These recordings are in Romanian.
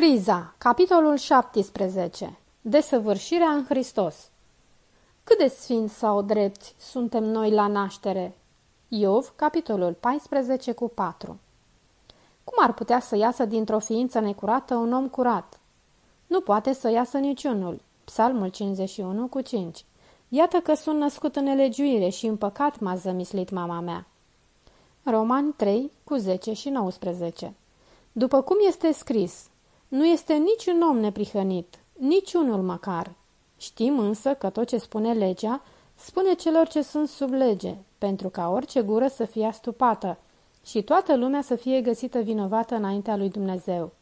Criza, capitolul 17. Desăvârșirea în Hristos. Cât de sfinți sau drepți suntem noi la naștere? Iov, capitolul 14 cu 4. Cum ar putea să iasă dintr-o ființă necurată un om curat? Nu poate să iasă niciunul. Psalmul 51 cu 5. Iată că sunt născut în nelegiuire și în păcat m-a zămislit mama mea. Roman 3 cu 10 și 19. După cum este scris, nu este niciun om neprihănit, niciunul măcar. Știm însă că tot ce spune legea, spune celor ce sunt sub lege, pentru ca orice gură să fie astupată și toată lumea să fie găsită vinovată înaintea lui Dumnezeu.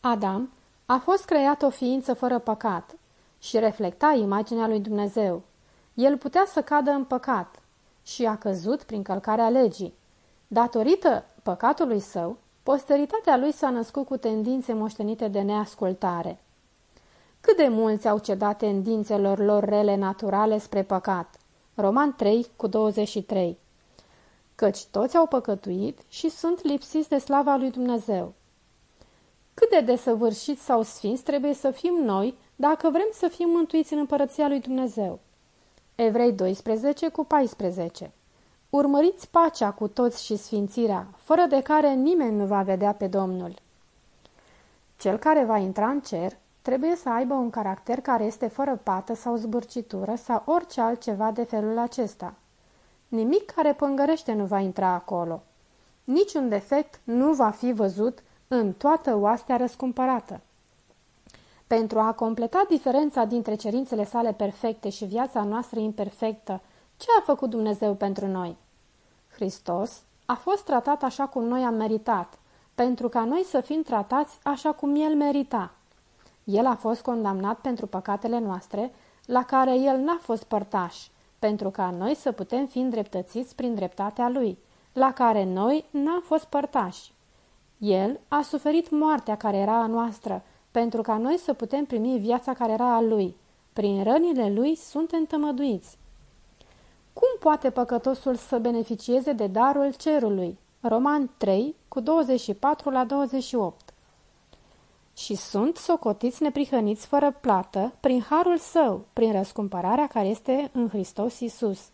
Adam a fost creat o ființă fără păcat și reflecta imaginea lui Dumnezeu. El putea să cadă în păcat și a căzut prin călcarea legii. Datorită păcatului său, Posteritatea lui s-a născut cu tendințe moștenite de neascultare. Cât de mulți au cedat tendințelor lor rele naturale spre păcat? Roman 3 cu 23 Căci toți au păcătuit și sunt lipsiți de slava lui Dumnezeu. Cât de desăvârșiți sau sfinți trebuie să fim noi dacă vrem să fim mântuiți în împărăția lui Dumnezeu? Evrei 12 cu 14 Urmăriți pacea cu toți și sfințirea, fără de care nimeni nu va vedea pe Domnul. Cel care va intra în cer trebuie să aibă un caracter care este fără pată sau zbârcitură sau orice altceva de felul acesta. Nimic care pângărește nu va intra acolo. Niciun defect nu va fi văzut în toată oastea răscumpărată. Pentru a completa diferența dintre cerințele sale perfecte și viața noastră imperfectă, ce a făcut Dumnezeu pentru noi? Hristos a fost tratat așa cum noi am meritat, pentru ca noi să fim tratați așa cum El merita. El a fost condamnat pentru păcatele noastre, la care El n-a fost părtaș, pentru ca noi să putem fi îndreptățiți prin dreptatea Lui, la care noi n-am fost părtași. El a suferit moartea care era a noastră, pentru ca noi să putem primi viața care era a Lui. Prin rănile Lui suntem tămăduiți. Cum poate păcătosul să beneficieze de darul cerului? Roman 3, cu 24 la 28 Și sunt socotiți neprihăniți fără plată prin harul său, prin răscumpărarea care este în Hristos Isus.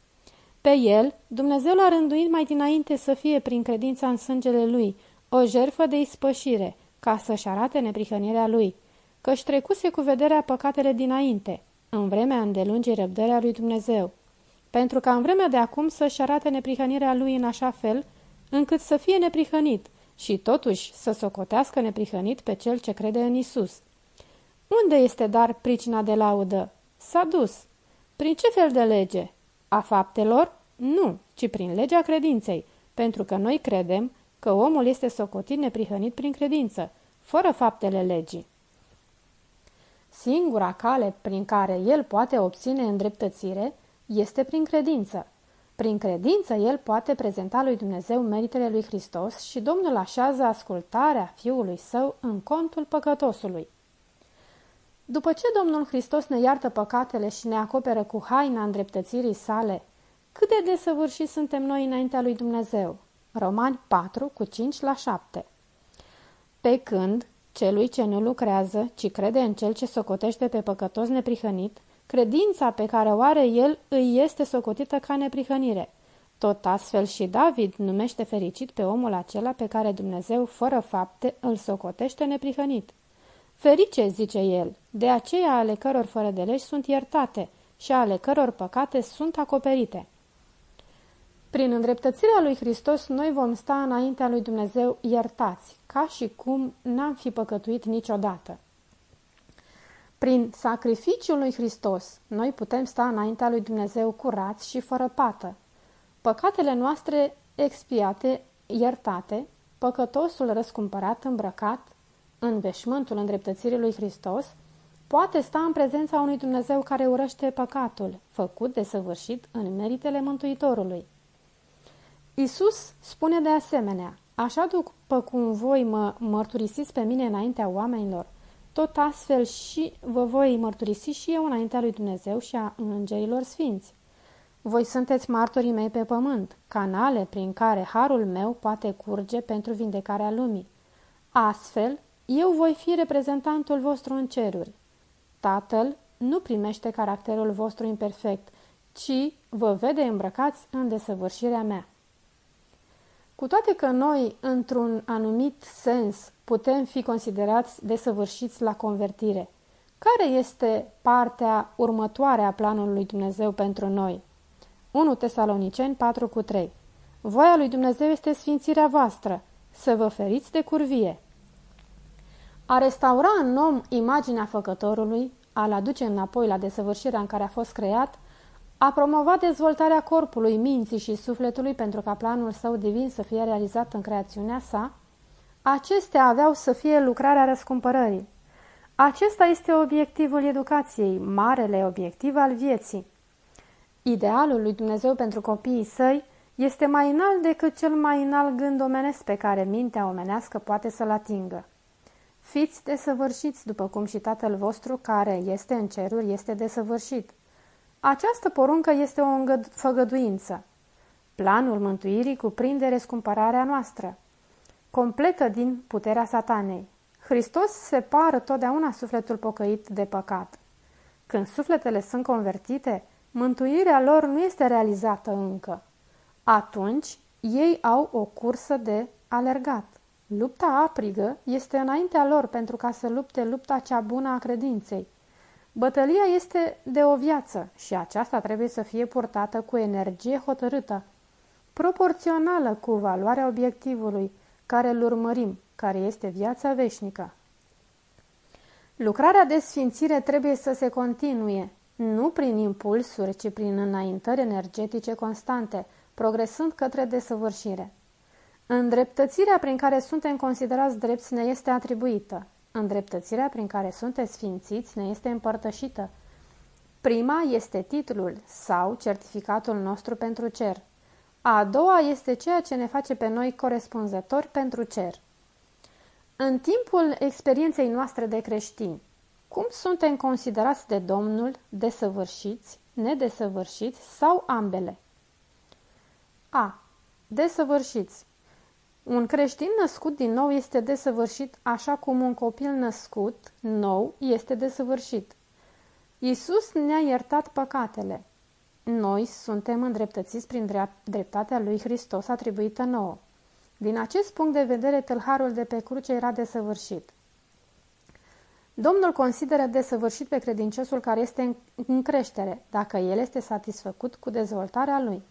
Pe el, Dumnezeu l-a rânduit mai dinainte să fie prin credința în sângele lui, o jerfă de ispășire, ca să-și arate neprihănirea lui, că-și trecuse cu vederea păcatele dinainte, în vremea îndelungii răbdării lui Dumnezeu pentru ca în vremea de acum să-și arate neprihănirea lui în așa fel, încât să fie neprihănit și totuși să socotească neprihănit pe cel ce crede în Isus. Unde este dar pricina de laudă? S-a dus. Prin ce fel de lege? A faptelor? Nu, ci prin legea credinței, pentru că noi credem că omul este socotit neprihănit prin credință, fără faptele legii. Singura cale prin care el poate obține îndreptățire este prin credință. Prin credință el poate prezenta lui Dumnezeu meritele lui Hristos și Domnul așează ascultarea Fiului Său în contul păcătosului. După ce Domnul Hristos ne iartă păcatele și ne acoperă cu haina îndreptățirii sale, cât de desăvârșiți suntem noi înaintea lui Dumnezeu? Romani 4, cu 5 la 7 Pe când celui ce nu lucrează, ci crede în cel ce socotește pe păcătos neprihănit, Credința pe care o are el îi este socotită ca neprihănire. Tot astfel și David numește fericit pe omul acela pe care Dumnezeu, fără fapte, îl socotește neprihănit. Ferice, zice el, de aceea ale căror fără de legi sunt iertate și ale căror păcate sunt acoperite. Prin îndreptățirea lui Hristos, noi vom sta înaintea lui Dumnezeu iertați, ca și cum n-am fi păcătuit niciodată. Prin sacrificiul lui Hristos, noi putem sta înaintea lui Dumnezeu curați și fără pată. Păcatele noastre expiate, iertate, păcătosul răscumpărat, îmbrăcat, în veșmântul îndreptățirii lui Hristos, poate sta în prezența unui Dumnezeu care urăște păcatul, făcut de săvârșit în meritele Mântuitorului. Isus spune de asemenea, așa după cum voi mă mărturisiți pe mine înaintea oamenilor, tot astfel și vă voi mărturisi și eu înaintea lui Dumnezeu și a îngerilor sfinți. Voi sunteți martorii mei pe pământ, canale prin care harul meu poate curge pentru vindecarea lumii. Astfel, eu voi fi reprezentantul vostru în ceruri. Tatăl nu primește caracterul vostru imperfect, ci vă vede îmbrăcați în desăvârșirea mea. Cu toate că noi, într-un anumit sens, putem fi considerați desăvârșiți la convertire, care este partea următoare a planului lui Dumnezeu pentru noi? 1 Tesaloniceni 4 cu 3 Voia lui Dumnezeu este sfințirea voastră, să vă feriți de curvie. A restaura în om imaginea făcătorului, a-l aduce înapoi la desăvârșirea în care a fost creat, a promovat dezvoltarea corpului, minții și sufletului pentru ca planul său divin să fie realizat în creațiunea sa, acestea aveau să fie lucrarea răscumpărării. Acesta este obiectivul educației, marele obiectiv al vieții. Idealul lui Dumnezeu pentru copiii săi este mai înalt decât cel mai înalt gând omenesc pe care mintea omenească poate să-l atingă. Fiți desăvârșiți, după cum și Tatăl vostru, care este în ceruri, este desăvârșit. Această poruncă este o făgăduință. Planul mântuirii cuprinde rescumpărarea noastră, completă din puterea satanei. Hristos separă totdeauna sufletul pocăit de păcat. Când sufletele sunt convertite, mântuirea lor nu este realizată încă. Atunci, ei au o cursă de alergat. Lupta aprigă este înaintea lor pentru ca să lupte lupta cea bună a credinței. Bătălia este de o viață și aceasta trebuie să fie purtată cu energie hotărâtă, proporțională cu valoarea obiectivului care îl urmărim, care este viața veșnică. Lucrarea de sfințire trebuie să se continue, nu prin impulsuri, ci prin înaintări energetice constante, progresând către desăvârșire. Îndreptățirea prin care suntem considerați drepți ne este atribuită. Îndreptățirea prin care sunteți sfințiți ne este împărtășită. Prima este titlul sau certificatul nostru pentru cer. A doua este ceea ce ne face pe noi corespunzători pentru cer. În timpul experienței noastre de creștini, cum suntem considerați de Domnul desăvârșiți, nedesăvârșiți sau ambele? A. Desăvârșiți. Un creștin născut din nou este desăvârșit așa cum un copil născut nou este desăvârșit. Iisus ne-a iertat păcatele. Noi suntem îndreptățiți prin dreptatea lui Hristos atribuită nouă. Din acest punct de vedere, tâlharul de pe cruce era desăvârșit. Domnul consideră desăvârșit pe credinciosul care este în creștere, dacă el este satisfăcut cu dezvoltarea lui.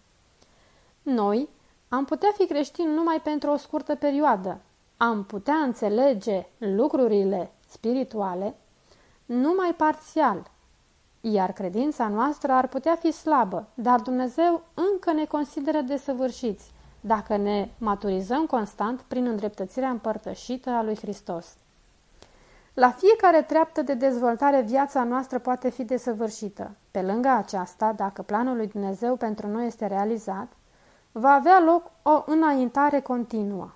Noi am putea fi creștini numai pentru o scurtă perioadă. Am putea înțelege lucrurile spirituale numai parțial, iar credința noastră ar putea fi slabă, dar Dumnezeu încă ne consideră desăvârșiți dacă ne maturizăm constant prin îndreptățirea împărtășită a lui Hristos. La fiecare treaptă de dezvoltare viața noastră poate fi desăvârșită. Pe lângă aceasta, dacă planul lui Dumnezeu pentru noi este realizat, va avea loc o înaintare continuă.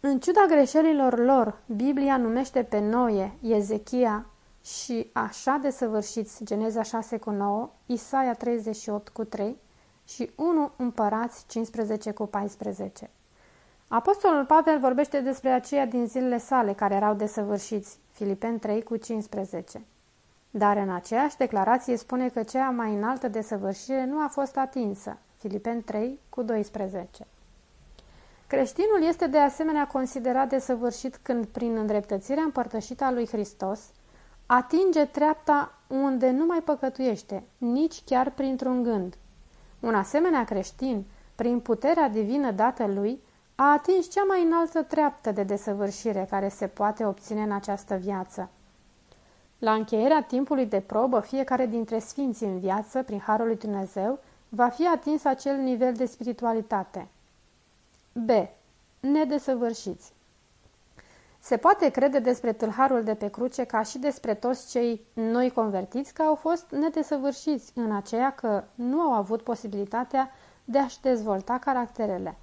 În ciuda greșelilor lor, Biblia numește pe Noe, Ezechia și așa de săvârșiți Geneza 6 cu 9, Isaia 38 cu 3 și 1 Împărați 15 cu 14. Apostolul Pavel vorbește despre aceia din zilele sale care erau desăvârșiți, Filipen 3 cu 15. Dar în aceeași declarație spune că cea mai înaltă desăvârșire nu a fost atinsă, Filipen 3 cu 12. Creștinul este de asemenea considerat desăvârșit când, prin îndreptățirea împărtășită a lui Hristos, atinge treapta unde nu mai păcătuiește, nici chiar printr-un gând. Un asemenea creștin, prin puterea divină dată lui, a atins cea mai înaltă treaptă de desăvârșire care se poate obține în această viață. La încheierea timpului de probă, fiecare dintre sfinții în viață, prin Harul lui Dumnezeu, va fi atins acel nivel de spiritualitate. B. Nedesăvârșiți Se poate crede despre tâlharul de pe cruce ca și despre toți cei noi convertiți că au fost nedesăvârșiți în aceea că nu au avut posibilitatea de a-și dezvolta caracterele.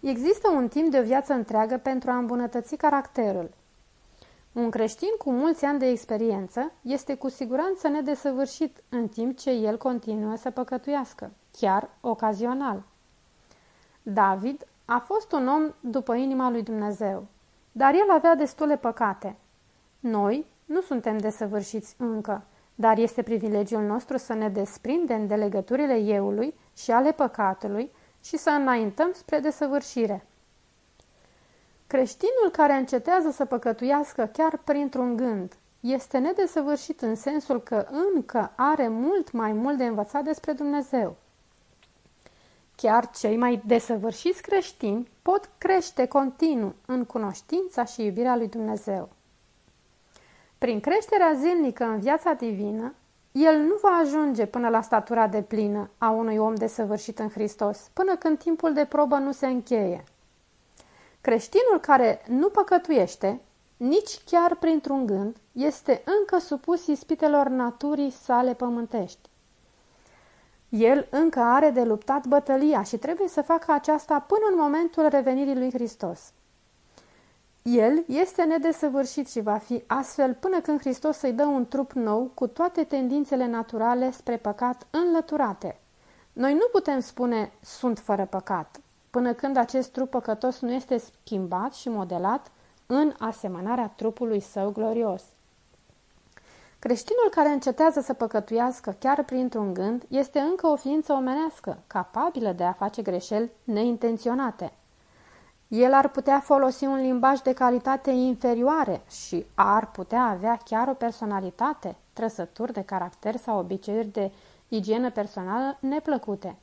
Există un timp de o viață întreagă pentru a îmbunătăți caracterul. Un creștin cu mulți ani de experiență este cu siguranță nedesăvârșit în timp ce el continuă să păcătuiască, chiar ocazional. David a fost un om după inima lui Dumnezeu. Dar el avea destule păcate. Noi nu suntem desăvârșiți încă, dar este privilegiul nostru să ne desprindem de legăturile euului și ale păcatului și să înaintăm spre desăvârșire. Creștinul care încetează să păcătuiască chiar printr-un gând este nedesăvârșit în sensul că încă are mult mai mult de învățat despre Dumnezeu. Chiar cei mai desăvârșiți creștini pot crește continuu în cunoștința și iubirea lui Dumnezeu. Prin creșterea zilnică în viața divină, el nu va ajunge până la statura de plină a unui om desăvârșit în Hristos, până când timpul de probă nu se încheie. Creștinul care nu păcătuiește, nici chiar printr-un gând, este încă supus ispitelor naturii sale pământești. El încă are de luptat bătălia și trebuie să facă aceasta până în momentul revenirii lui Hristos. El este nedesăvârșit și va fi astfel până când Hristos să-i dă un trup nou cu toate tendințele naturale spre păcat înlăturate. Noi nu putem spune sunt fără păcat, până când acest trup păcătos nu este schimbat și modelat în asemănarea trupului său glorios. Creștinul care încetează să păcătuiască chiar printr-un gând este încă o ființă omenească, capabilă de a face greșeli neintenționate. El ar putea folosi un limbaj de calitate inferioare și ar putea avea chiar o personalitate, trăsături de caracter sau obiceiuri de igienă personală neplăcute.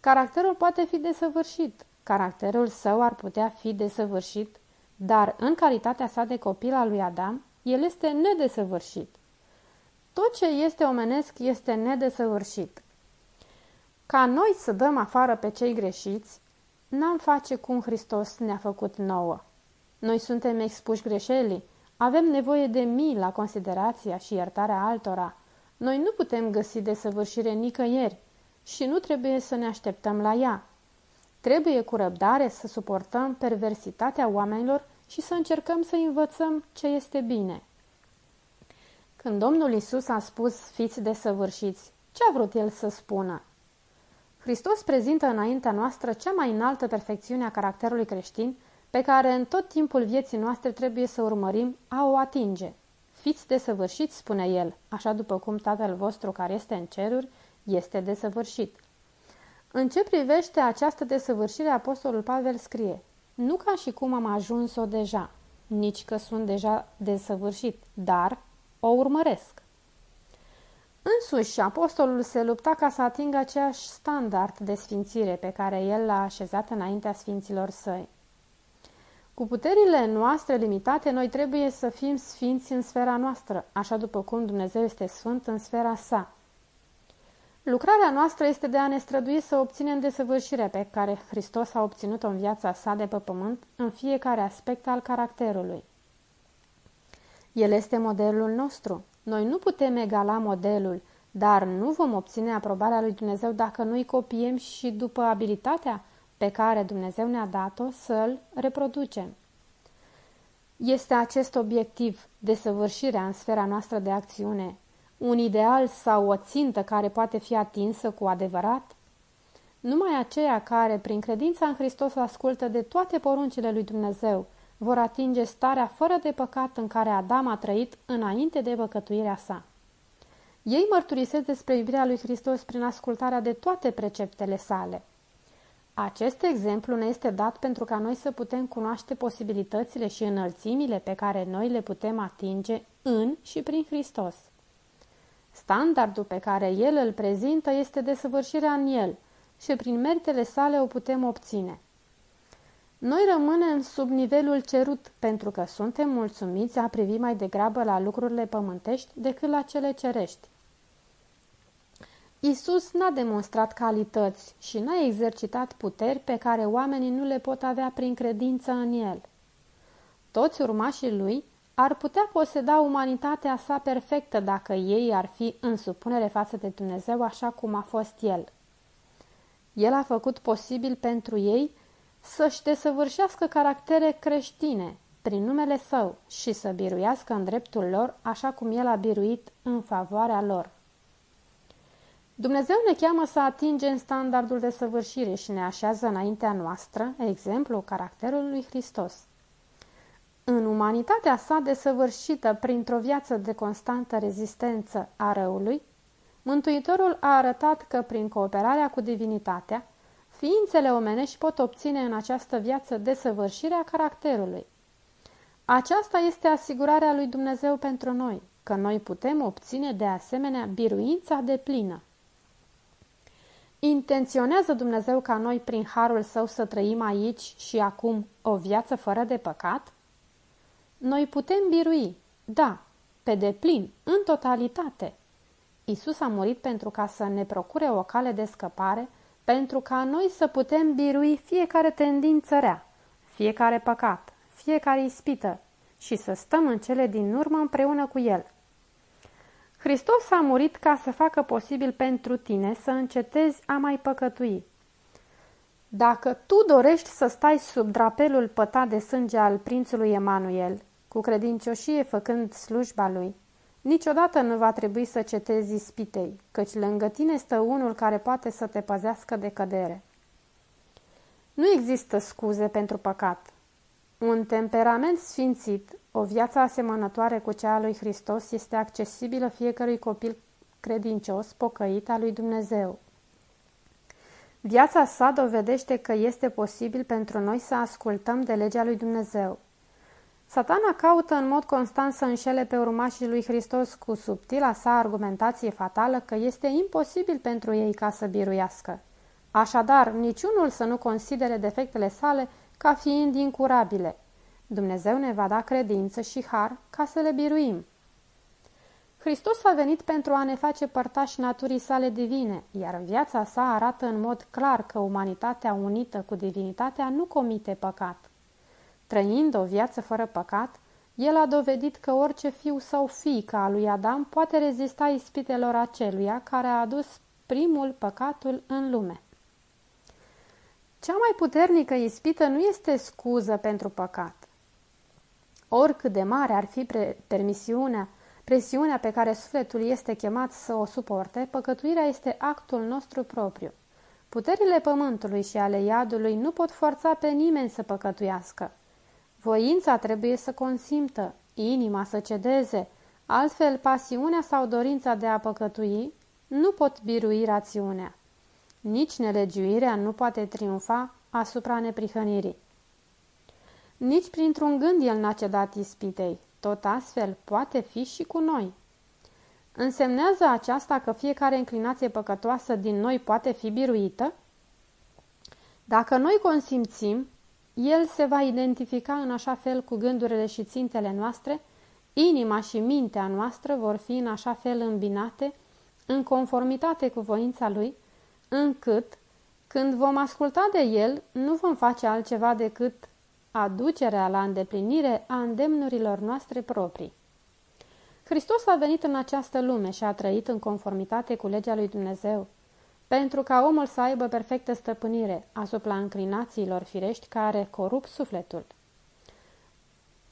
Caracterul poate fi desăvârșit, caracterul său ar putea fi desăvârșit, dar în calitatea sa de copil al lui Adam, el este nedesăvârșit. Tot ce este omenesc este nedesăvârșit. Ca noi să dăm afară pe cei greșiți, n-am face cum Hristos ne-a făcut nouă. Noi suntem expuși greșelii, avem nevoie de mii la considerația și iertarea altora. Noi nu putem găsi desăvârșire nicăieri și nu trebuie să ne așteptăm la ea. Trebuie cu răbdare să suportăm perversitatea oamenilor și să încercăm să învățăm ce este bine. Când Domnul Isus a spus fiți desăvârșiți, ce a vrut El să spună? Hristos prezintă înaintea noastră cea mai înaltă perfecțiune a caracterului creștin pe care în tot timpul vieții noastre trebuie să urmărim a o atinge. Fiți desăvârșiți, spune El, așa după cum Tatăl vostru care este în ceruri este desăvârșit. În ce privește această desăvârșire, Apostolul Pavel scrie Nu ca și cum am ajuns-o deja, nici că sunt deja desăvârșit, dar o urmăresc. Însuși, apostolul se lupta ca să atingă aceeași standard de sfințire pe care el l-a așezat înaintea sfinților săi. Cu puterile noastre limitate, noi trebuie să fim sfinți în sfera noastră, așa după cum Dumnezeu este sfânt în sfera sa. Lucrarea noastră este de a ne strădui să obținem desăvârșirea pe care Hristos a obținut-o în viața sa de pe pământ în fiecare aspect al caracterului. El este modelul nostru. Noi nu putem egala modelul, dar nu vom obține aprobarea lui Dumnezeu dacă nu-i copiem și după abilitatea pe care Dumnezeu ne-a dat-o să-l reproducem. Este acest obiectiv, desăvârșirea în sfera noastră de acțiune, un ideal sau o țintă care poate fi atinsă cu adevărat? Numai aceia care, prin credința în Hristos, ascultă de toate poruncile lui Dumnezeu, vor atinge starea fără de păcat în care Adam a trăit înainte de păcătuirea sa. Ei mărturisesc despre iubirea lui Hristos prin ascultarea de toate preceptele sale. Acest exemplu ne este dat pentru ca noi să putem cunoaște posibilitățile și înălțimile pe care noi le putem atinge în și prin Hristos. Standardul pe care El îl prezintă este desăvârșirea în El și prin meritele sale o putem obține. Noi rămânem sub nivelul cerut pentru că suntem mulțumiți a privi mai degrabă la lucrurile pământești decât la cele cerești. Isus n-a demonstrat calități și n-a exercitat puteri pe care oamenii nu le pot avea prin credință în El. Toți urmașii lui ar putea poseda umanitatea sa perfectă dacă ei ar fi în supunere față de Dumnezeu așa cum a fost El. El a făcut posibil pentru ei să-și desăvârșească caractere creștine prin numele său și să biruiască în dreptul lor așa cum el a biruit în favoarea lor. Dumnezeu ne cheamă să atingem standardul de săvârșire și ne așează înaintea noastră, exemplu, caracterul lui Hristos. În umanitatea sa desăvârșită printr-o viață de constantă rezistență a răului, Mântuitorul a arătat că prin cooperarea cu divinitatea, ființele omenești pot obține în această viață desăvârșirea caracterului. Aceasta este asigurarea lui Dumnezeu pentru noi, că noi putem obține de asemenea biruința de plină. Intenționează Dumnezeu ca noi prin harul său să trăim aici și acum o viață fără de păcat? Noi putem birui, da, pe deplin, în totalitate. Isus a murit pentru ca să ne procure o cale de scăpare, pentru ca noi să putem birui fiecare tendință rea, fiecare păcat, fiecare ispită și să stăm în cele din urmă împreună cu El. Hristos a murit ca să facă posibil pentru tine să încetezi a mai păcătui. Dacă tu dorești să stai sub drapelul pătat de sânge al prințului Emanuel, cu credincioșie făcând slujba lui, niciodată nu va trebui să cetezi ispitei, căci lângă tine stă unul care poate să te păzească de cădere. Nu există scuze pentru păcat. Un temperament sfințit, o viață asemănătoare cu cea a lui Hristos este accesibilă fiecărui copil credincios, pocăit al lui Dumnezeu. Viața sa dovedește că este posibil pentru noi să ascultăm de legea lui Dumnezeu. Satana caută în mod constant să înșele pe urmașii lui Hristos cu subtila sa argumentație fatală că este imposibil pentru ei ca să biruiască. Așadar, niciunul să nu considere defectele sale ca fiind incurabile. Dumnezeu ne va da credință și har ca să le biruim. Hristos a venit pentru a ne face părtași naturii sale divine, iar viața sa arată în mod clar că umanitatea unită cu divinitatea nu comite păcat. Trăind o viață fără păcat, el a dovedit că orice fiu sau fiică a lui Adam poate rezista ispitelor aceluia care a adus primul păcatul în lume. Cea mai puternică ispită nu este scuză pentru păcat. Oricât de mare ar fi permisiunea, presiunea pe care sufletul este chemat să o suporte, păcătuirea este actul nostru propriu. Puterile pământului și ale iadului nu pot forța pe nimeni să păcătuiască. Voința trebuie să consimtă, inima să cedeze, altfel pasiunea sau dorința de a păcătui nu pot birui rațiunea. Nici nelegiuirea nu poate triumfa asupra neprihănirii. Nici printr-un gând el n-a cedat ispitei, tot astfel poate fi și cu noi. Însemnează aceasta că fiecare înclinație păcătoasă din noi poate fi biruită? Dacă noi consimțim, el se va identifica în așa fel cu gândurile și țintele noastre, inima și mintea noastră vor fi în așa fel îmbinate, în conformitate cu voința lui, încât, când vom asculta de el, nu vom face altceva decât aducerea la îndeplinire a îndemnurilor noastre proprii. Hristos a venit în această lume și a trăit în conformitate cu legea lui Dumnezeu, pentru ca omul să aibă perfectă stăpânire asupra înclinațiilor firești care corup sufletul.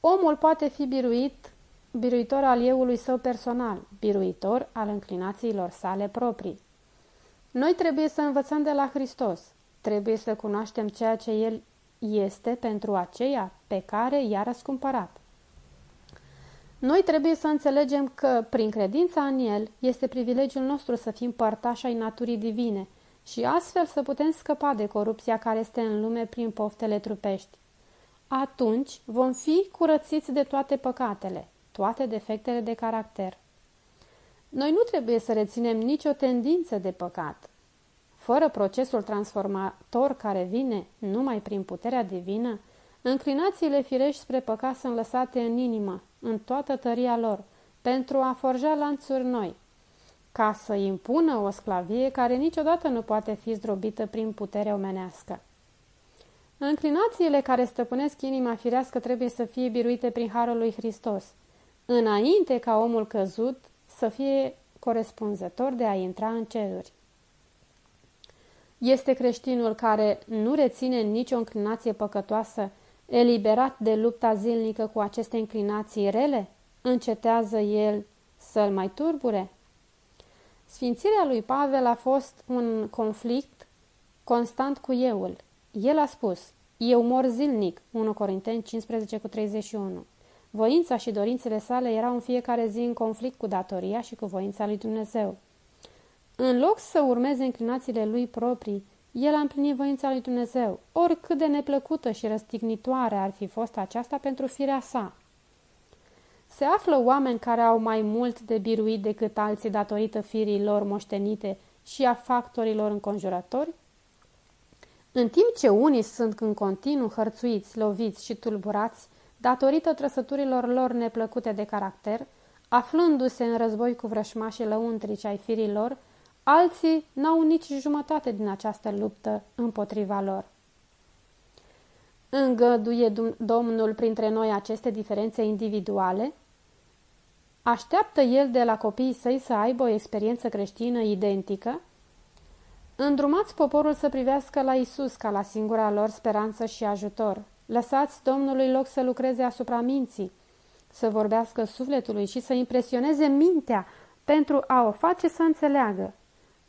Omul poate fi biruit, biruitor al euului său personal, biruitor al înclinațiilor sale proprii. Noi trebuie să învățăm de la Hristos, trebuie să cunoaștem ceea ce El este pentru aceia pe care i-a răscumpărat. Noi trebuie să înțelegem că, prin credința în El, este privilegiul nostru să fim părtași ai naturii divine și astfel să putem scăpa de corupția care este în lume prin poftele trupești. Atunci vom fi curățiți de toate păcatele, toate defectele de caracter. Noi nu trebuie să reținem nicio tendință de păcat. Fără procesul transformator care vine numai prin puterea divină, înclinațiile firești spre păcat sunt lăsate în inimă, în toată tăria lor, pentru a forja lanțuri noi, ca să impună o sclavie care niciodată nu poate fi zdrobită prin putere omenească. Înclinațiile care stăpânesc inima firească trebuie să fie biruite prin Harul lui Hristos, înainte ca omul căzut să fie corespunzător de a intra în ceruri. Este creștinul care nu reține nicio înclinație păcătoasă, eliberat de lupta zilnică cu aceste înclinații rele? Încetează el să-l mai turbure? Sfințirea lui Pavel a fost un conflict constant cu euul. El a spus, Eu mor zilnic, 1 Corinteni 15 cu 31. Voința și dorințele sale erau în fiecare zi în conflict cu datoria și cu voința lui Dumnezeu. În loc să urmeze înclinațiile lui proprii, el a împlinit voința lui Dumnezeu, oricât de neplăcută și răstignitoare ar fi fost aceasta pentru firea sa. Se află oameni care au mai mult de biruit decât alții datorită firii lor moștenite și a factorilor înconjurători? În timp ce unii sunt în continuu hărțuiți, loviți și tulburați, datorită trăsăturilor lor neplăcute de caracter, aflându-se în război cu vrășmașii lăuntrici ai firii lor, alții n-au nici jumătate din această luptă împotriva lor. Îngăduie Domnul printre noi aceste diferențe individuale? Așteaptă El de la copiii săi să aibă o experiență creștină identică? Îndrumați poporul să privească la Isus ca la singura lor speranță și ajutor. Lăsați Domnului loc să lucreze asupra minții, să vorbească sufletului și să impresioneze mintea pentru a o face să înțeleagă.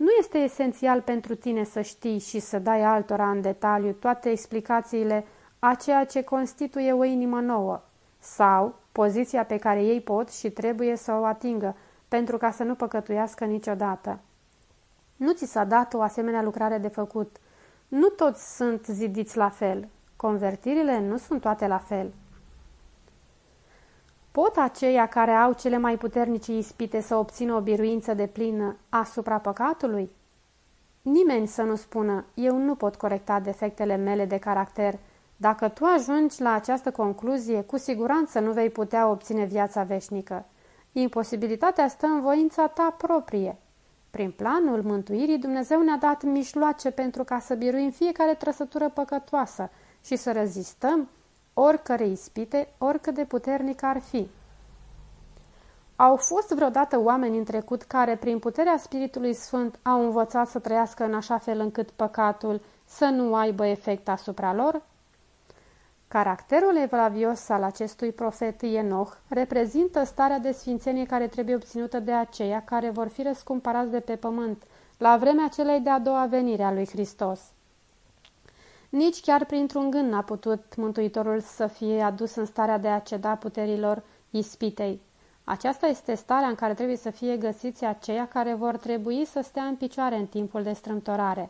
Nu este esențial pentru tine să știi și să dai altora în detaliu toate explicațiile a ceea ce constituie o inimă nouă sau poziția pe care ei pot și trebuie să o atingă pentru ca să nu păcătuiască niciodată. Nu ți s-a dat o asemenea lucrare de făcut. Nu toți sunt zidiți la fel. Convertirile nu sunt toate la fel. Pot aceia care au cele mai puternice ispite să obțină o biruință de plină asupra păcatului? Nimeni să nu spună, eu nu pot corecta defectele mele de caracter. Dacă tu ajungi la această concluzie, cu siguranță nu vei putea obține viața veșnică. Imposibilitatea stă în voința ta proprie. Prin planul mântuirii, Dumnezeu ne-a dat mișloace pentru ca să biruim fiecare trăsătură păcătoasă și să rezistăm oricare ispite, oricât de puternic ar fi. Au fost vreodată oameni în trecut care, prin puterea Spiritului Sfânt, au învățat să trăiască în așa fel încât păcatul să nu aibă efect asupra lor? Caracterul evlavios al acestui profet Enoch reprezintă starea de sfințenie care trebuie obținută de aceia care vor fi răscumpărați de pe pământ la vremea celei de-a doua venire a lui Hristos. Nici chiar printr-un gând n-a putut Mântuitorul să fie adus în starea de a ceda puterilor ispitei. Aceasta este starea în care trebuie să fie găsiți aceia care vor trebui să stea în picioare în timpul de strâmtorare.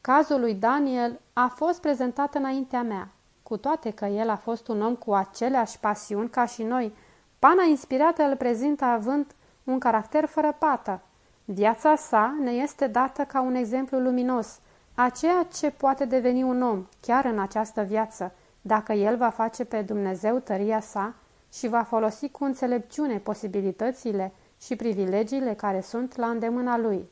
Cazul lui Daniel a fost prezentat înaintea mea. Cu toate că el a fost un om cu aceleași pasiuni ca și noi, pana inspirată îl prezintă având un caracter fără pată. Viața sa ne este dată ca un exemplu luminos – a ceea ce poate deveni un om, chiar în această viață, dacă el va face pe Dumnezeu tăria sa și va folosi cu înțelepciune posibilitățile și privilegiile care sunt la îndemâna lui.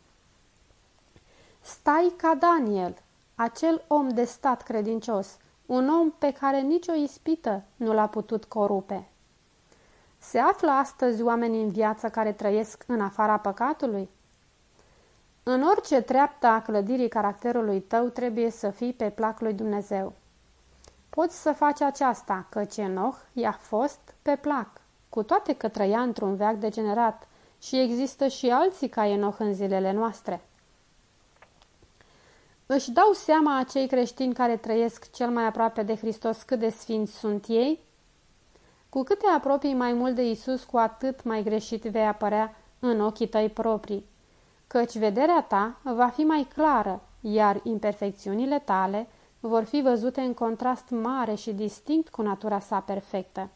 Stai ca Daniel, acel om de stat credincios, un om pe care nicio ispită nu l-a putut corupe. Se află astăzi oameni în viață care trăiesc în afara păcatului? În orice treaptă a clădirii caracterului tău trebuie să fii pe plac lui Dumnezeu. Poți să faci aceasta, căci Enoch i-a fost pe plac, cu toate că trăia într-un veac degenerat și există și alții ca Enoch în zilele noastre. Își dau seama acei creștini care trăiesc cel mai aproape de Hristos cât de sfinți sunt ei? Cu cât te apropii mai mult de Isus, cu atât mai greșit vei apărea în ochii tăi proprii căci vederea ta va fi mai clară, iar imperfecțiunile tale vor fi văzute în contrast mare și distinct cu natura sa perfectă.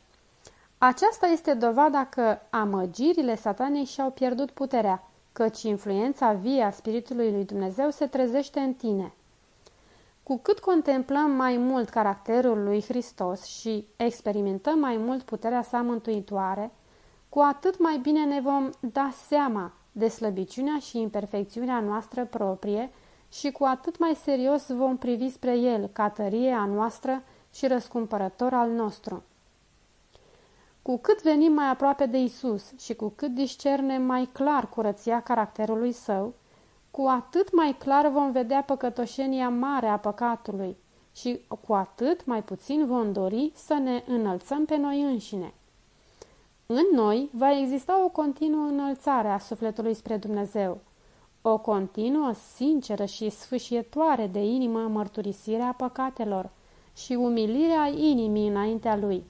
Aceasta este dovada că amăgirile satanei și-au pierdut puterea, căci influența vie a Spiritului lui Dumnezeu se trezește în tine. Cu cât contemplăm mai mult caracterul lui Hristos și experimentăm mai mult puterea sa mântuitoare, cu atât mai bine ne vom da seama de slăbiciunea și imperfecțiunea noastră proprie și cu atât mai serios vom privi spre El ca tărie a noastră și răscumpărător al nostru. Cu cât venim mai aproape de Isus și cu cât discernem mai clar curăția caracterului său, cu atât mai clar vom vedea păcătoșenia mare a păcatului și cu atât mai puțin vom dori să ne înălțăm pe noi înșine. În noi va exista o continuă înălțare a sufletului spre Dumnezeu, o continuă, sinceră și sfâșietoare de inimă mărturisire a păcatelor, și umilirea inimii înaintea Lui.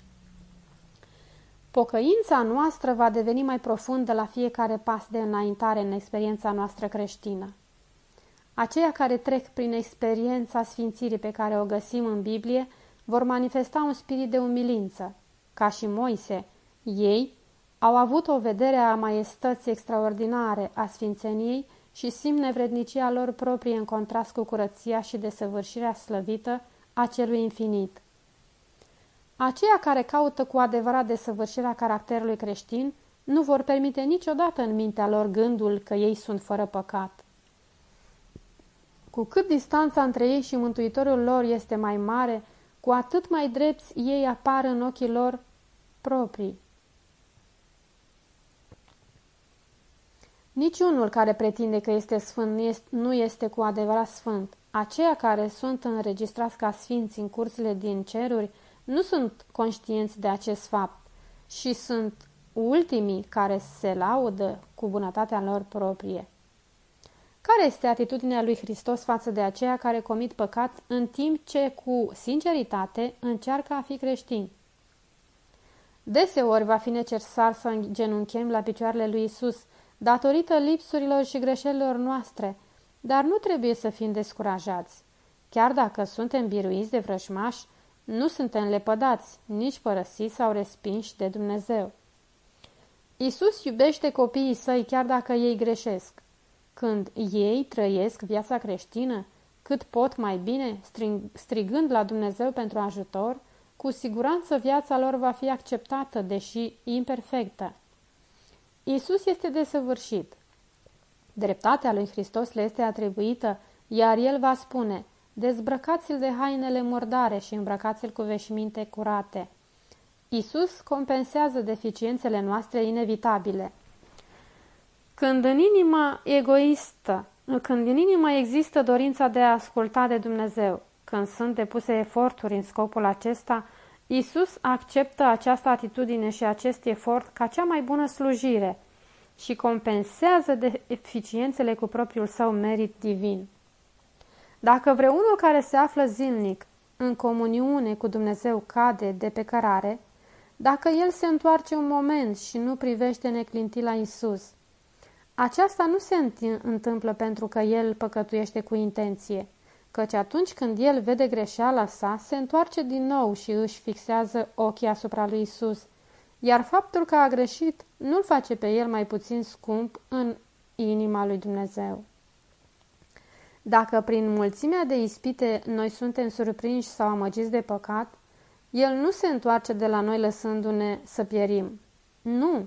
Pocăința noastră va deveni mai profundă la fiecare pas de înaintare în experiența noastră creștină. Aceia care trec prin experiența sfințirii pe care o găsim în Biblie vor manifesta un spirit de umilință. Ca și Moise, ei au avut o vedere a maestății extraordinare a sfințeniei și simt nevrednicia lor proprie în contrast cu curăția și desăvârșirea slăvită a celui infinit. Aceia care caută cu adevărat desăvârșirea caracterului creștin nu vor permite niciodată în mintea lor gândul că ei sunt fără păcat. Cu cât distanța între ei și Mântuitorul lor este mai mare, cu atât mai drepți ei apar în ochii lor proprii. Niciunul care pretinde că este sfânt nu este cu adevărat sfânt. Aceia care sunt înregistrați ca sfinți în cursurile din ceruri nu sunt conștienți de acest fapt și sunt ultimii care se laudă cu bunătatea lor proprie. Care este atitudinea lui Hristos față de aceia care comit păcat în timp ce cu sinceritate încearcă a fi creștini? Deseori va fi necesar să genunchem la picioarele lui Isus, datorită lipsurilor și greșelilor noastre, dar nu trebuie să fim descurajați. Chiar dacă suntem biruiți de vrăjmași, nu suntem lepădați, nici părăsiți sau respinși de Dumnezeu. Isus iubește copiii săi chiar dacă ei greșesc. Când ei trăiesc viața creștină, cât pot mai bine, strigând la Dumnezeu pentru ajutor, cu siguranță viața lor va fi acceptată, deși imperfectă. Isus este desăvârșit. Dreptatea lui Hristos le este atribuită, iar El va spune, dezbrăcați-l de hainele murdare și îmbrăcați-l cu veșminte curate. Isus compensează deficiențele noastre inevitabile. Când în inima egoistă, când în inima există dorința de a asculta de Dumnezeu, când sunt depuse eforturi în scopul acesta, Isus acceptă această atitudine și acest efort ca cea mai bună slujire și compensează deficiențele cu propriul său merit divin. Dacă vreunul care se află zilnic în comuniune cu Dumnezeu cade de pe cărare, dacă el se întoarce un moment și nu privește neclintit la Isus, aceasta nu se întâmplă pentru că el păcătuiește cu intenție, căci atunci când el vede greșeala sa, se întoarce din nou și își fixează ochii asupra lui Isus, iar faptul că a greșit nu-l face pe el mai puțin scump în inima lui Dumnezeu. Dacă prin mulțimea de ispite noi suntem surprinși sau amăgiți de păcat, el nu se întoarce de la noi lăsându-ne să pierim. Nu,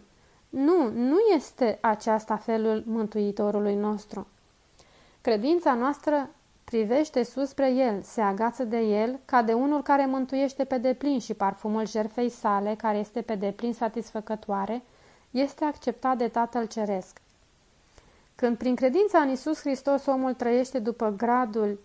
nu, nu este aceasta felul Mântuitorului nostru. Credința noastră privește sus spre El, se agață de El ca de unul care mântuiește pe deplin și parfumul jerfei sale, care este pe deplin satisfăcătoare, este acceptat de Tatăl Ceresc. Când prin credința în Isus Hristos omul trăiește după gradul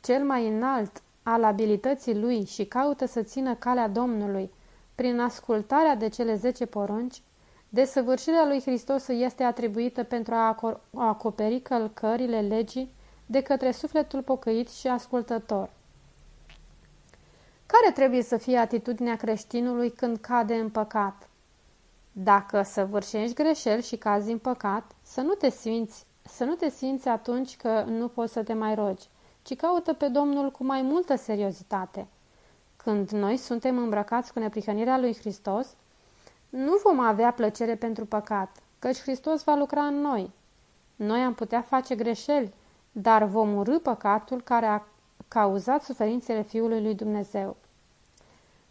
cel mai înalt al abilității lui și caută să țină calea Domnului, prin ascultarea de cele zece porunci, desăvârșirea lui Hristos este atribuită pentru a acoperi călcările legii de către sufletul pocăit și ascultător. Care trebuie să fie atitudinea creștinului când cade în păcat? Dacă săvârșești greșeli și cazi în păcat, să nu te simți, să nu te simți atunci că nu poți să te mai rogi, ci caută pe Domnul cu mai multă seriozitate. Când noi suntem îmbrăcați cu neprihănirea lui Hristos, nu vom avea plăcere pentru păcat, căci Hristos va lucra în noi. Noi am putea face greșeli, dar vom urâ păcatul care a cauzat suferințele Fiului lui Dumnezeu.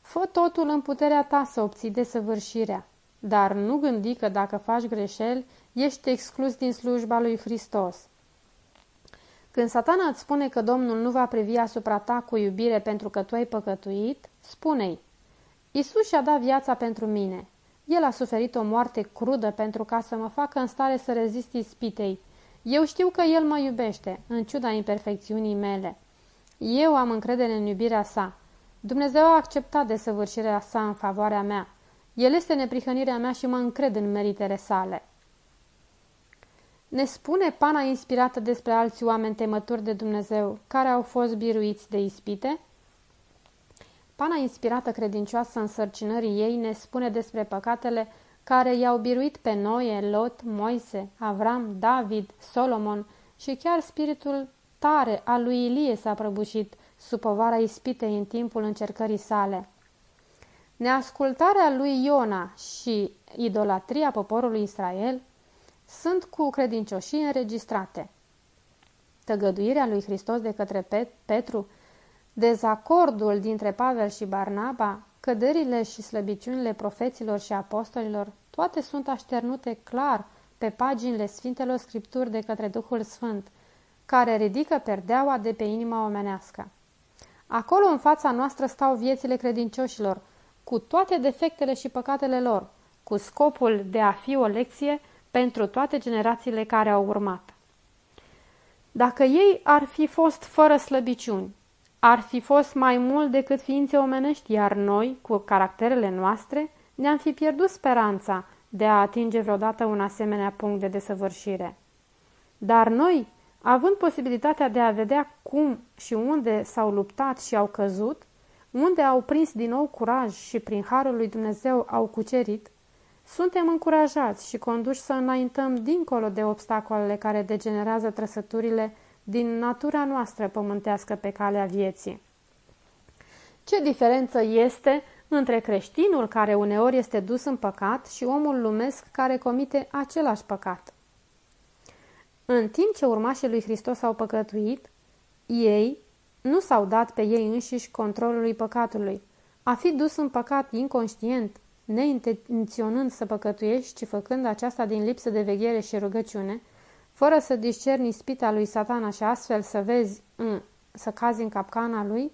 Fă totul în puterea ta să obții desăvârșirea, dar nu gândi că dacă faci greșeli, ești exclus din slujba lui Hristos. Când satana îți spune că Domnul nu va privi asupra ta cu iubire pentru că tu ai păcătuit, spune-i, Isus și-a dat viața pentru mine. El a suferit o moarte crudă pentru ca să mă facă în stare să rezist ispitei. Eu știu că El mă iubește, în ciuda imperfecțiunii mele. Eu am încredere în iubirea sa. Dumnezeu a acceptat desăvârșirea sa în favoarea mea. El este neprihănirea mea și mă încred în meritele sale. Ne spune pana inspirată despre alți oameni temători de Dumnezeu care au fost biruiți de ispite? Pana inspirată credincioasă în sărcinării ei ne spune despre păcatele care i-au biruit pe Noe, Lot, Moise, Avram, David, Solomon și chiar spiritul tare al lui Ilie s-a prăbușit sub povara ispitei în timpul încercării sale. Neascultarea lui Iona și idolatria poporului Israel sunt cu credincioșie înregistrate. Tăgăduirea lui Hristos de către Pet Petru, dezacordul dintre Pavel și Barnaba, căderile și slăbiciunile profeților și apostolilor, toate sunt așternute clar pe paginile Sfintelor Scripturi de către Duhul Sfânt, care ridică perdeaua de pe inima omenească. Acolo în fața noastră stau viețile credincioșilor, cu toate defectele și păcatele lor, cu scopul de a fi o lecție pentru toate generațiile care au urmat. Dacă ei ar fi fost fără slăbiciuni, ar fi fost mai mult decât ființe omenești, iar noi, cu caracterele noastre, ne-am fi pierdut speranța de a atinge vreodată un asemenea punct de desăvârșire. Dar noi, având posibilitatea de a vedea cum și unde s-au luptat și au căzut, unde au prins din nou curaj și prin harul lui Dumnezeu au cucerit, suntem încurajați și conduși să înaintăm dincolo de obstacolele care degenerează trăsăturile din natura noastră pământească pe calea vieții. Ce diferență este între creștinul care uneori este dus în păcat și omul lumesc care comite același păcat? În timp ce urmașii lui Hristos au păcătuit, ei nu s-au dat pe ei înșiși controlului păcatului. A fi dus în păcat inconștient, neintenționând să păcătuiești, ci făcând aceasta din lipsă de veghere și rugăciune, fără să discerni spita lui satana și astfel să vezi, în, să cazi în capcana lui,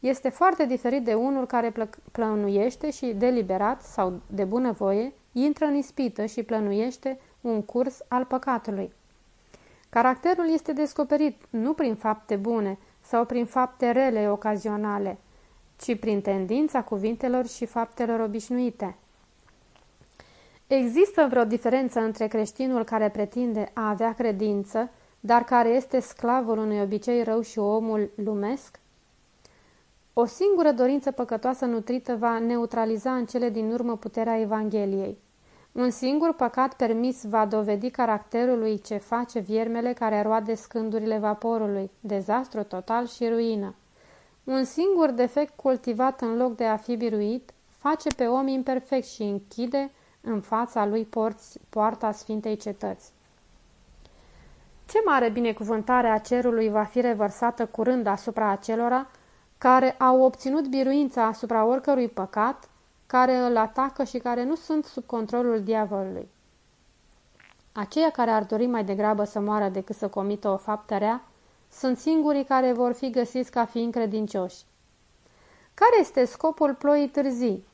este foarte diferit de unul care plă plănuiește și deliberat sau de bunăvoie intră în ispită și plănuiește un curs al păcatului. Caracterul este descoperit nu prin fapte bune sau prin fapte rele ocazionale, ci prin tendința cuvintelor și faptelor obișnuite. Există vreo diferență între creștinul care pretinde a avea credință, dar care este sclavul unui obicei rău și omul lumesc? O singură dorință păcătoasă nutrită va neutraliza în cele din urmă puterea Evangheliei. Un singur păcat permis va dovedi caracterul lui ce face viermele care roade scândurile vaporului, dezastru total și ruină. Un singur defect cultivat în loc de a fi biruit face pe om imperfect și închide în fața lui porți, poarta Sfintei Cetăți. Ce mare binecuvântare a cerului va fi revărsată curând asupra acelora care au obținut biruința asupra oricărui păcat, care îl atacă și care nu sunt sub controlul diavolului. Aceia care ar dori mai degrabă să moară decât să comită o faptă rea, sunt singurii care vor fi găsiți ca fiind credincioși. Care este scopul ploii târzii?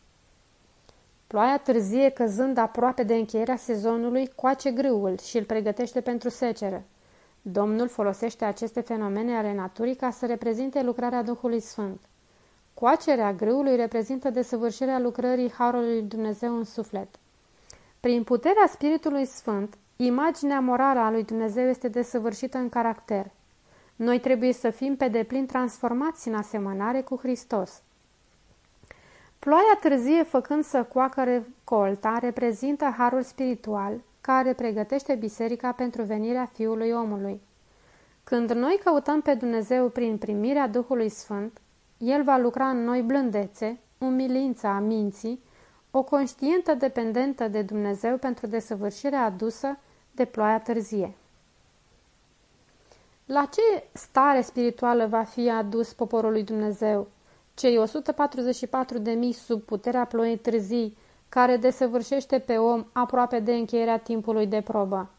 Ploaia târzie căzând aproape de încheierea sezonului coace grâul și îl pregătește pentru seceră. Domnul folosește aceste fenomene ale naturii ca să reprezinte lucrarea Duhului Sfânt. Coacerea grâului reprezintă desăvârșirea lucrării Harului lui Dumnezeu în suflet. Prin puterea Spiritului Sfânt, imaginea morală a lui Dumnezeu este desăvârșită în caracter. Noi trebuie să fim pe deplin transformați în asemănare cu Hristos. Ploaia târzie făcând să coacă recolta reprezintă harul spiritual care pregătește biserica pentru venirea Fiului omului. Când noi căutăm pe Dumnezeu prin primirea Duhului Sfânt, El va lucra în noi blândețe, umilința a minții, o conștientă dependentă de Dumnezeu pentru desăvârșirea adusă de ploaia târzie. La ce stare spirituală va fi adus poporul lui Dumnezeu? Cei 144 de mii sub puterea ploii târzii, care desăvârșește pe om aproape de încheierea timpului de probă.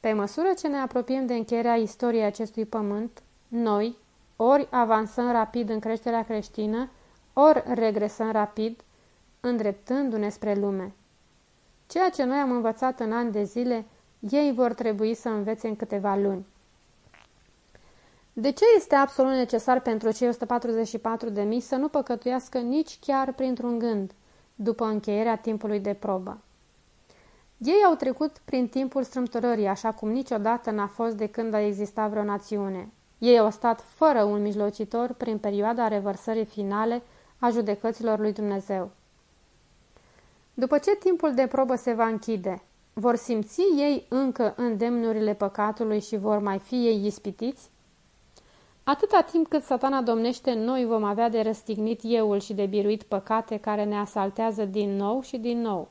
Pe măsură ce ne apropiem de încheierea istoriei acestui pământ, noi, ori avansăm rapid în creșterea creștină, ori regresăm rapid, îndreptându-ne spre lume. Ceea ce noi am învățat în ani de zile, ei vor trebui să învețe în câteva luni. De ce este absolut necesar pentru cei 144 de mii să nu păcătuiască nici chiar printr-un gând, după încheierea timpului de probă? Ei au trecut prin timpul strâmtorării, așa cum niciodată n-a fost de când a existat vreo națiune. Ei au stat fără un mijlocitor prin perioada revărsării finale a judecăților lui Dumnezeu. După ce timpul de probă se va închide, vor simți ei încă îndemnurile păcatului și vor mai fi ei ispitiți? Atâta timp cât satana domnește, noi vom avea de răstignit euul și de biruit păcate care ne asaltează din nou și din nou.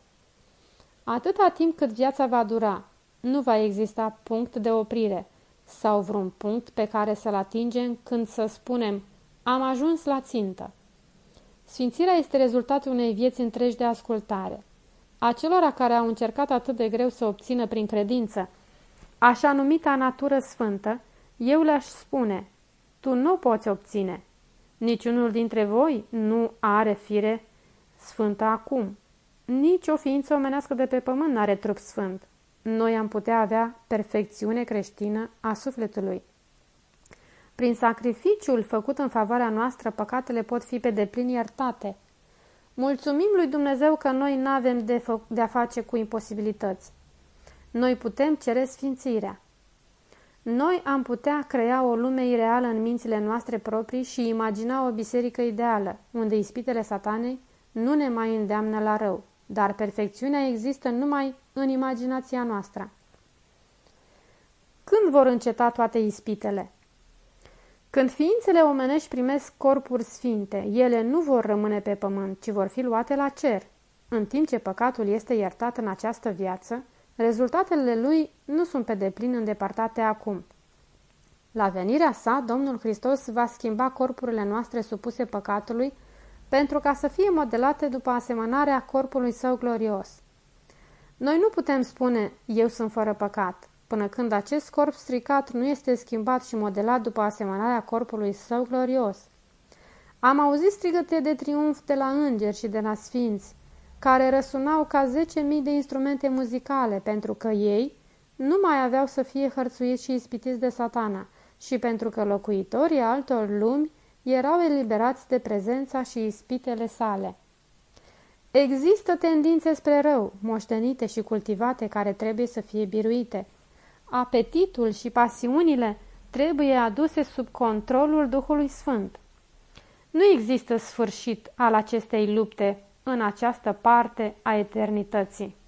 Atâta timp cât viața va dura, nu va exista punct de oprire sau vreun punct pe care să-l atingem când să spunem am ajuns la țintă. Sfințirea este rezultatul unei vieți întregi de ascultare. Acelora care au încercat atât de greu să obțină prin credință așa numita natură sfântă, eu le-aș spune, tu nu poți obține. Niciunul dintre voi nu are fire sfântă acum. Nici o ființă omenească de pe pământ nu are trup sfânt. Noi am putea avea perfecțiune creștină a sufletului. Prin sacrificiul făcut în favoarea noastră, păcatele pot fi pe deplin iertate. Mulțumim lui Dumnezeu că noi nu avem de, de a face cu imposibilități. Noi putem cere sfințirea. Noi am putea crea o lume ireală în mințile noastre proprii și imagina o biserică ideală, unde ispitele satanei nu ne mai îndeamnă la rău, dar perfecțiunea există numai în imaginația noastră. Când vor înceta toate ispitele? Când ființele omenești primesc corpuri sfinte, ele nu vor rămâne pe pământ, ci vor fi luate la cer. În timp ce păcatul este iertat în această viață, rezultatele lui nu sunt pe deplin îndepărtate acum. La venirea sa, Domnul Hristos va schimba corpurile noastre supuse păcatului pentru ca să fie modelate după asemănarea corpului său glorios. Noi nu putem spune, eu sunt fără păcat, până când acest corp stricat nu este schimbat și modelat după asemănarea corpului său glorios. Am auzit strigăte de triumf de la îngeri și de la sfinți, care răsunau ca zece mii de instrumente muzicale, pentru că ei nu mai aveau să fie hărțuiți și ispitiți de satana și pentru că locuitorii altor lumi erau eliberați de prezența și ispitele sale. Există tendințe spre rău, moștenite și cultivate, care trebuie să fie biruite. Apetitul și pasiunile trebuie aduse sub controlul Duhului Sfânt. Nu există sfârșit al acestei lupte în această parte a eternității.